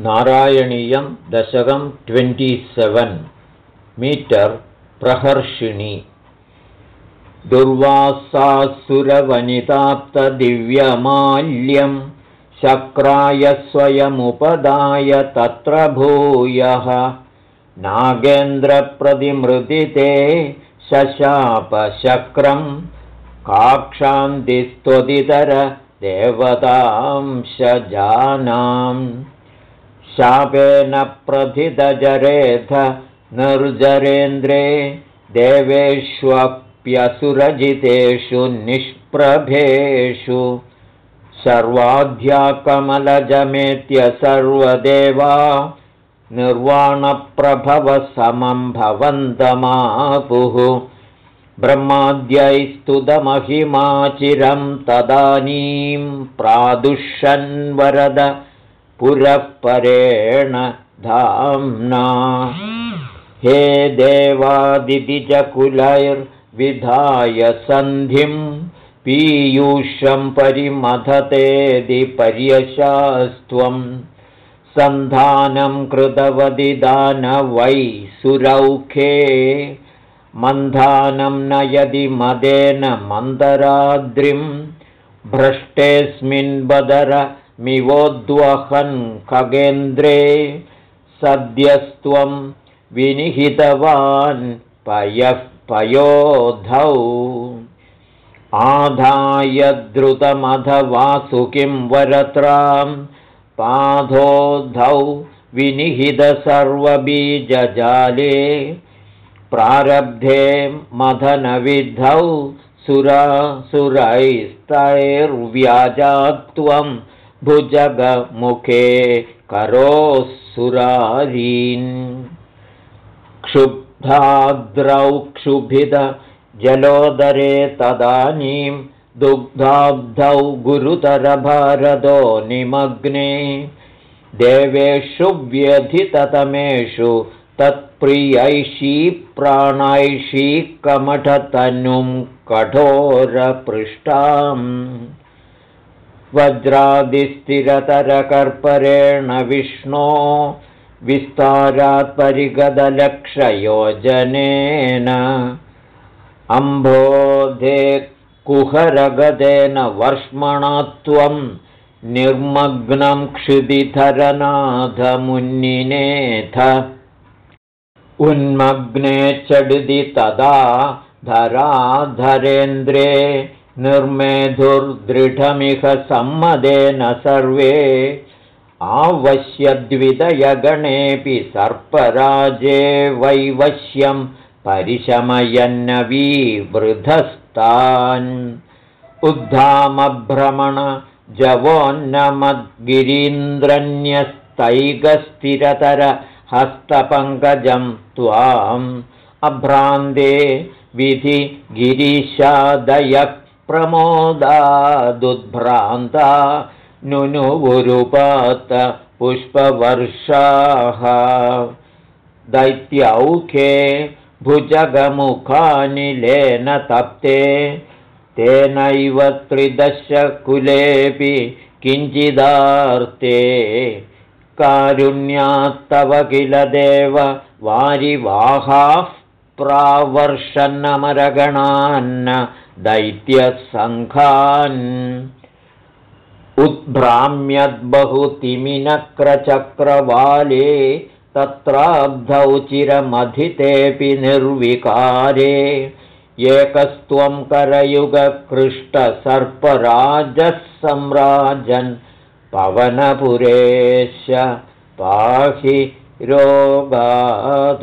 नारायणीयं दशकं twenty seven metre प्रहर्षिणि। दुर्वासासुरवनिताप्तदिव्यमाल्यं शक्राय स्वयमुपदाय तत्र भूयः। नागेन्द्रप्रतिमृदिते शशापशक्रं काक्षान्तिस्त्वदितर देवतांशजानाम् शापेन प्रथितजरेथ निर्जरेन्द्रे देवेष्वप्यसुरजितेषु निष्प्रभेषु सर्वाध्याकमलजमेत्य सर्वदेवा निर्वाणप्रभवसमं भवन्तमापुः ब्रह्माद्यैस्तुतमहिमाचिरं तदानीं प्रादुष्यन्वरद पुरःपरेण धाम्ना। हे देवादितिजकुलैर्विधाय सन्धिं पीयूषं परिमथतेदि पर्यशास्त्वं। सन्धानं कृतवदि वै सुरौखे। मन्धानं नयदि मदेन मन्दराद्रिं। भ्रष्टेऽस्मिन् बदर मिवोद्वहन् खगेन्द्रे सद्यस्त्वं विनिहितवान् पयः पयोधौ। आधाय द्रुतमध वासुकिं वरत्रां पाधोधौ विनिहितसर्वबीजजाले प्रारब्धे मथनविधौ सुरासुरैस्तैर्व्याजात्वं भुजगमुखे करोऽसुरारीन् क्षुब्धाद्रौ क्षुभिदजलोदरे तदानीं दुग्धाब्धौ गुरुतरभारदो निमग्ने। देवेषु व्यधिततमेषु तत्प्रियैषी प्राणैषी कमठतनुं कठोरपृष्ठाम् वज्रादिस्थिरतरकर्परेण विष्णो विस्तारात्परिगदलक्षयोजनेन अम्भोधे कुहरगदेन वर्ष्मणा त्वं निर्मग्नं क्षिदिधरनाथमुन्निनेथ उन्मग्ने चडिदि तदा धराधरेन्द्रे निर्मेधुर्दृढमिह सम्मदेन सर्वे आवश्यद्विदयगणेऽपि सर्पराजे वैवश्यं परिशमयन्नवीवृधस्तान् उद्धामभ्रमण जवोन्नमद्गिरीन्द्रन्यस्तैकस्थिरतर हस्तपङ्कजं त्वाम् अभ्रान्ते विधि गिरीशादयः प्रमोदादुद्भ्रान्ता नुनुवुरुपात पुष्पवर्षाः। दैत्यौखे भुजगमुखानिलेन तप्ते तेनैव त्रिदशकुलेऽपि किञ्चिदार्ते। कारुण्यात्तव किल देव वारिवाहाः प्रावर्षन्नमरगणान्न दैत्यसङ्घान् उद्भ्राम्यद्बहुतिमिनक्रचक्रवाले तत्राब्धौ चिरमधितेऽपि निर्विकारे। एकस्त्वं करयुगकृष्टसर्पराजः सम्राजन् पवनपुरेश पाहि रोगाद